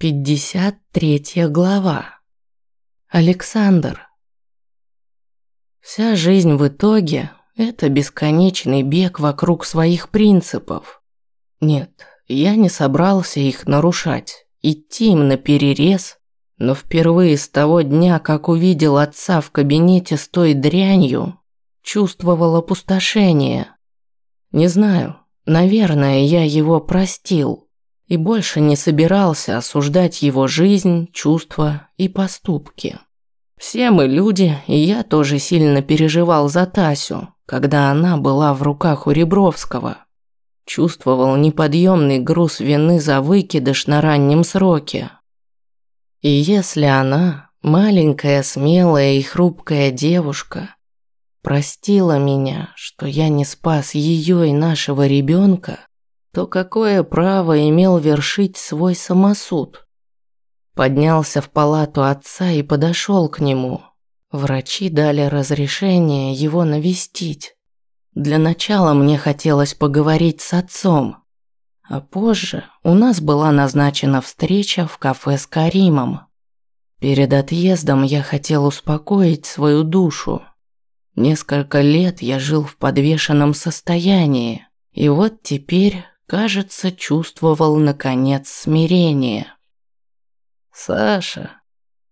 53 глава. Александр. Вся жизнь в итоге – это бесконечный бег вокруг своих принципов. Нет, я не собрался их нарушать, идти им на перерез, но впервые с того дня, как увидел отца в кабинете с той дрянью, чувствовал опустошение. Не знаю, наверное, я его простил – и больше не собирался осуждать его жизнь, чувства и поступки. Все мы люди, и я тоже сильно переживал за Тасю, когда она была в руках у Ребровского. Чувствовал неподъемный груз вины за выкидыш на раннем сроке. И если она, маленькая, смелая и хрупкая девушка, простила меня, что я не спас ее и нашего ребенка, то какое право имел вершить свой самосуд? Поднялся в палату отца и подошел к нему. Врачи дали разрешение его навестить. Для начала мне хотелось поговорить с отцом, а позже у нас была назначена встреча в кафе с Каримом. Перед отъездом я хотел успокоить свою душу. Несколько лет я жил в подвешенном состоянии, и вот теперь кажется, чувствовал наконец смирение. Саша.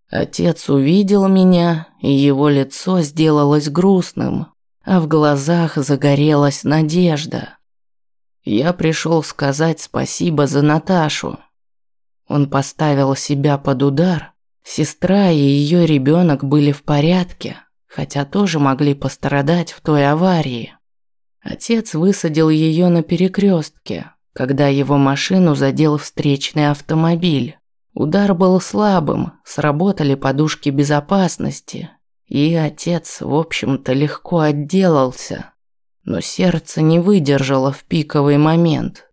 Отец увидел меня, и его лицо сделалось грустным, а в глазах загорелась надежда. Я пришел сказать спасибо за Наташу. Он поставил себя под удар. Сестра и ее ребенок были в порядке, хотя тоже могли пострадать в той аварии. Отец высадил ее на перекрестке, когда его машину задел встречный автомобиль. Удар был слабым, сработали подушки безопасности, и отец, в общем-то, легко отделался. Но сердце не выдержало в пиковый момент.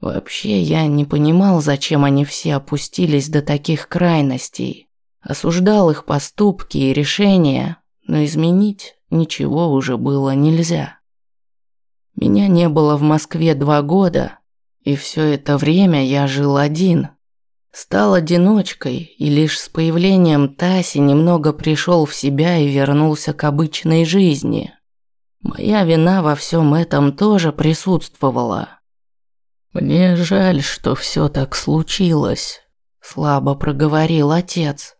Вообще, я не понимал, зачем они все опустились до таких крайностей. Осуждал их поступки и решения, но изменить ничего уже было нельзя. Меня не было в Москве два года, и все это время я жил один. Стал одиночкой, и лишь с появлением Таси немного пришел в себя и вернулся к обычной жизни. Моя вина во всем этом тоже присутствовала. Мне жаль, что все так случилось, слабо проговорил отец.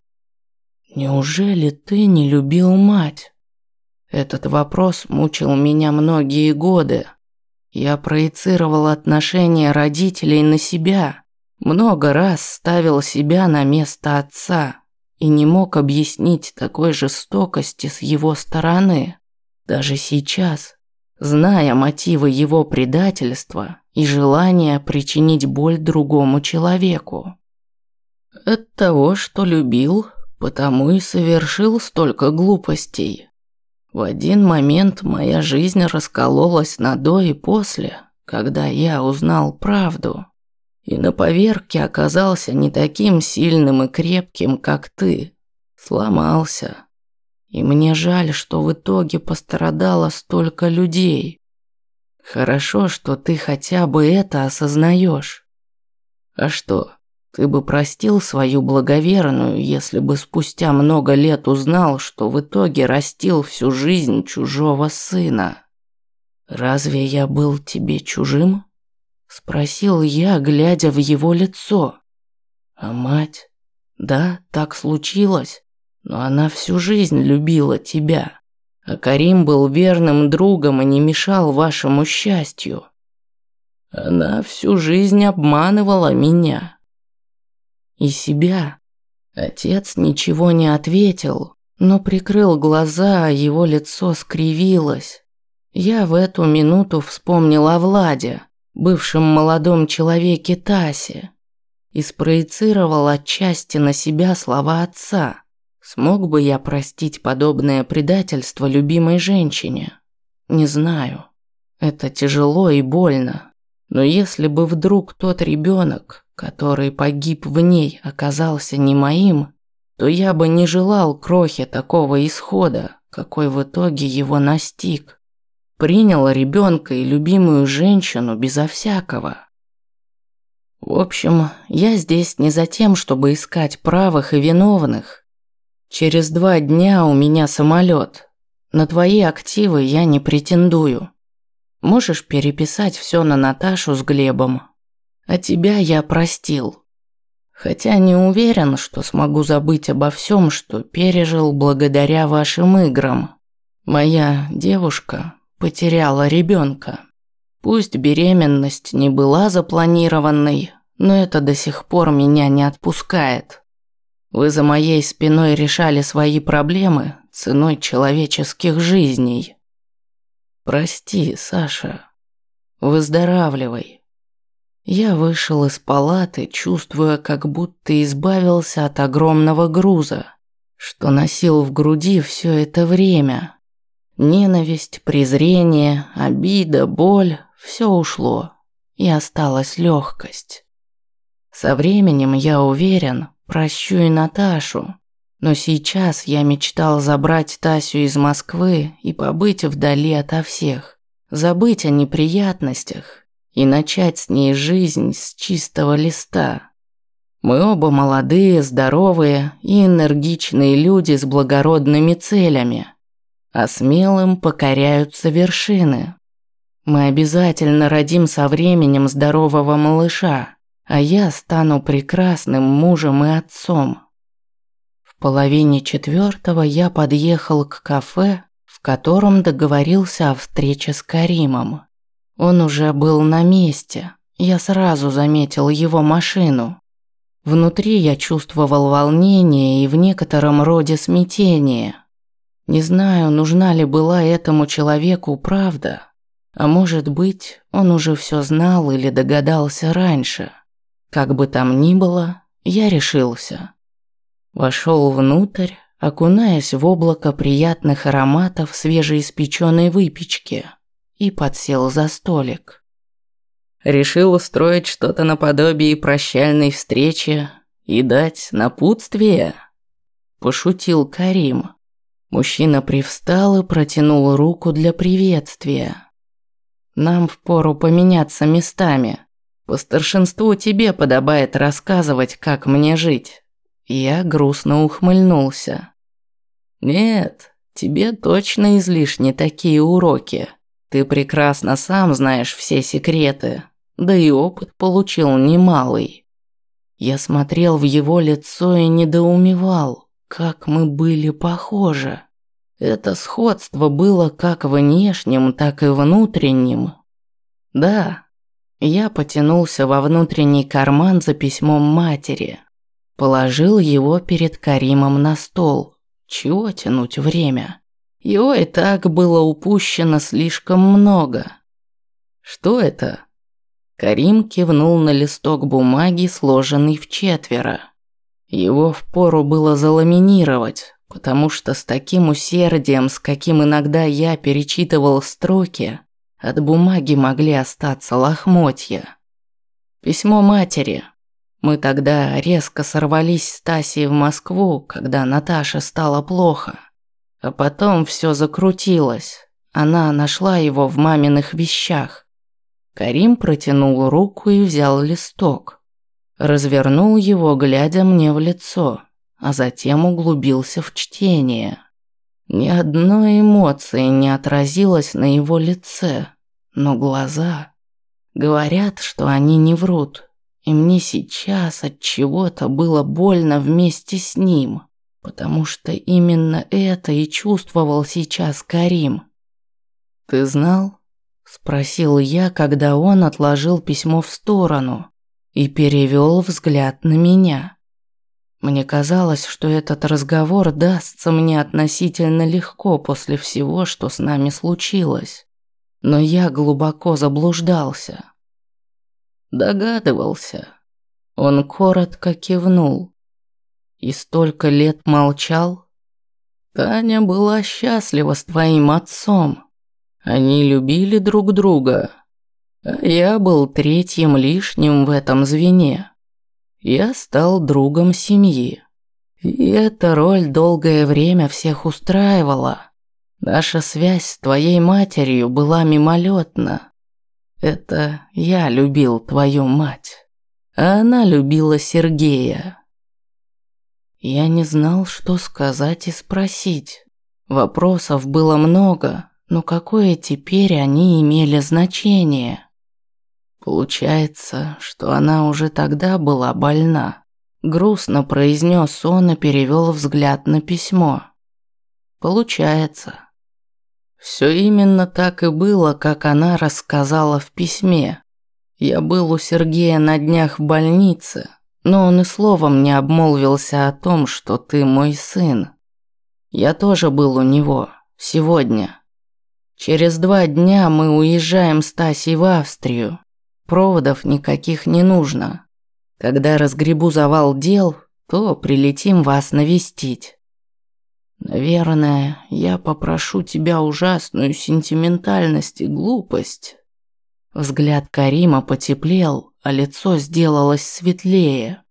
Неужели ты не любил мать? Этот вопрос мучил меня многие годы. Я проецировал отношения родителей на себя, много раз ставил себя на место отца и не мог объяснить такой жестокости с его стороны. Даже сейчас, зная мотивы его предательства и желание причинить боль другому человеку. От того, что любил, потому и совершил столько глупостей. В один момент моя жизнь раскололась на до и после, когда я узнал правду. И на поверке оказался не таким сильным и крепким, как ты. Сломался. И мне жаль, что в итоге пострадало столько людей. Хорошо, что ты хотя бы это осознаешь. А что, ты бы простил свою благоверную, если бы спустя много лет узнал, что в итоге растил всю жизнь чужого сына. Разве я был тебе чужим? Спросил я, глядя в его лицо. А мать? Да, так случилось, но она всю жизнь любила тебя. А Карим был верным другом и не мешал вашему счастью. Она всю жизнь обманывала меня, и себя. Отец ничего не ответил, но прикрыл глаза, а его лицо скривилось. Я в эту минуту вспомнил о Владе, бывшем молодом человеке Тасе, и спроецировал отчасти на себя слова отца. Смог бы я простить подобное предательство любимой женщине? Не знаю. Это тяжело и больно. Но если бы вдруг тот ребенок, который погиб в ней, оказался не моим, то я бы не желал крохе такого исхода, какой в итоге его настиг. Принял ребенка и любимую женщину безо всякого. В общем, я здесь не за тем, чтобы искать правых и виновных. Через два дня у меня самолет. На твои активы я не претендую. Можешь переписать все на Наташу с Глебом. А тебя я простил. Хотя не уверен, что смогу забыть обо всем, что пережил благодаря вашим играм. Моя девушка потеряла ребенка. Пусть беременность не была запланированной, но это до сих пор меня не отпускает. Вы за моей спиной решали свои проблемы ценой человеческих жизней. Прости, Саша. Выздоравливай. Я вышел из палаты, чувствуя, как будто избавился от огромного груза, что носил в груди все это время. Ненависть, презрение, обида, боль – все ушло, и осталась легкость. Со временем, я уверен, прощу и Наташу, но сейчас я мечтал забрать Тасю из Москвы и побыть вдали ото всех, забыть о неприятностях и начать с ней жизнь с чистого листа. Мы оба молодые, здоровые и энергичные люди с благородными целями, а смелым покоряются вершины. Мы обязательно родим со временем здорового малыша, а я стану прекрасным мужем и отцом. В половине четвертого я подъехал к кафе, в котором договорился о встрече с Каримом. Он уже был на месте. Я сразу заметил его машину. Внутри я чувствовал волнение и в некотором роде смятение. Не знаю, нужна ли была этому человеку правда. А может быть, он уже все знал или догадался раньше. Как бы там ни было, я решился. Вошел внутрь, окунаясь в облако приятных ароматов свежеиспеченной выпечки – и подсел за столик. Решил устроить что-то наподобие прощальной встречи и дать напутствие. Пошутил Карим. Мужчина привстал и протянул руку для приветствия. Нам впору поменяться местами. По старшинству тебе подобает рассказывать, как мне жить. Я грустно ухмыльнулся. Нет, тебе точно излишни такие уроки. Ты прекрасно сам знаешь все секреты, да и опыт получил немалый. Я смотрел в его лицо и недоумевал, как мы были похожи. Это сходство было как внешним, так и внутренним. Да, я потянулся во внутренний карман за письмом матери. Положил его перед Каримом на стол. Чего тянуть время? Его и так было упущено слишком много. Что это? Карим кивнул на листок бумаги, сложенный в четверо. Его впору было заламинировать, потому что с таким усердием, с каким иногда я перечитывал строки, от бумаги могли остаться лохмотья. Письмо матери. Мы тогда резко сорвались с Тасей в Москву, когда Наташе стало плохо. А потом все закрутилось. Она нашла его в маминых вещах. Карим протянул руку и взял листок. Развернул его, глядя мне в лицо, а затем углубился в чтение. Ни одной эмоции не отразилось на его лице, но глаза говорят, что они не врут. И мне сейчас от чего-то было больно вместе с ним потому что именно это и чувствовал сейчас Карим. «Ты знал?» – спросил я, когда он отложил письмо в сторону и перевел взгляд на меня. Мне казалось, что этот разговор дастся мне относительно легко после всего, что с нами случилось. Но я глубоко заблуждался. Догадывался. Он коротко кивнул и столько лет молчал? Таня была счастлива с твоим отцом. Они любили друг друга. А я был третьим лишним в этом звене. Я стал другом семьи. И эта роль долгое время всех устраивала. Наша связь с твоей матерью была мимолетна. Это я любил твою мать. а она любила Сергея. Я не знал, что сказать и спросить. Вопросов было много, но какое теперь они имели значение? Получается, что она уже тогда была больна. Грустно произнес он и перевел взгляд на письмо. Получается. Все именно так и было, как она рассказала в письме. Я был у Сергея на днях в больнице, но он и словом не обмолвился о том, что ты мой сын. Я тоже был у него. Сегодня. Через два дня мы уезжаем с Тасей в Австрию. Проводов никаких не нужно. Когда разгребу завал дел, то прилетим вас навестить. Наверное, я попрошу тебя ужасную сентиментальность и глупость. Взгляд Карима потеплел, а лицо сделалось светлее.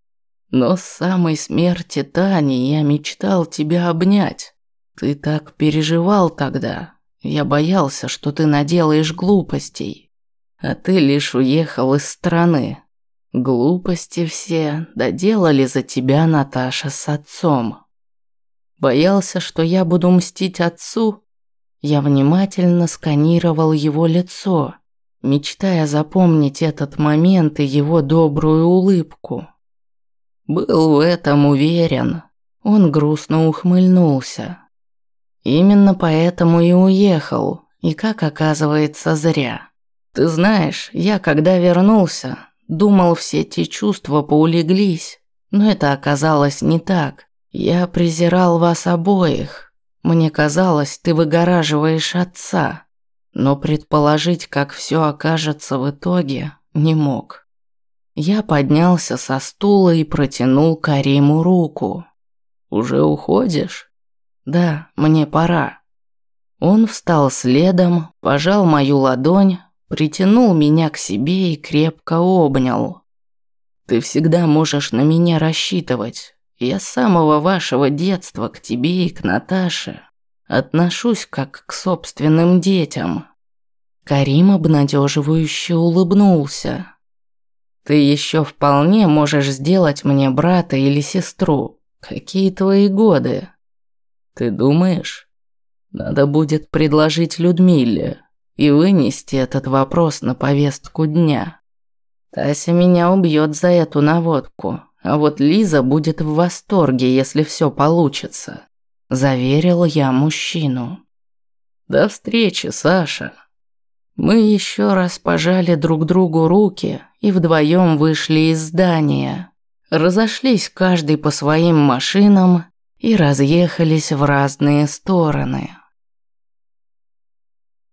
Но с самой смерти Тани я мечтал тебя обнять. Ты так переживал тогда. Я боялся, что ты наделаешь глупостей. А ты лишь уехал из страны. Глупости все доделали за тебя Наташа с отцом. Боялся, что я буду мстить отцу. Я внимательно сканировал его лицо, мечтая запомнить этот момент и его добрую улыбку. Был в этом уверен. Он грустно ухмыльнулся. Именно поэтому и уехал, и как оказывается, зря. Ты знаешь, я когда вернулся, думал, все те чувства поулеглись, но это оказалось не так. Я презирал вас обоих. Мне казалось, ты выгораживаешь отца, но предположить, как все окажется в итоге, не мог. Я поднялся со стула и протянул Кариму руку. «Уже уходишь?» «Да, мне пора». Он встал следом, пожал мою ладонь, притянул меня к себе и крепко обнял. «Ты всегда можешь на меня рассчитывать. Я с самого вашего детства к тебе и к Наташе отношусь как к собственным детям». Карим обнадеживающе улыбнулся. «Ты еще вполне можешь сделать мне брата или сестру. Какие твои годы?» «Ты думаешь?» «Надо будет предложить Людмиле и вынести этот вопрос на повестку дня. Тася меня убьет за эту наводку, а вот Лиза будет в восторге, если все получится», – заверил я мужчину. «До встречи, Саша». Мы еще раз пожали друг другу руки и вдвоем вышли из здания. Разошлись каждый по своим машинам и разъехались в разные стороны.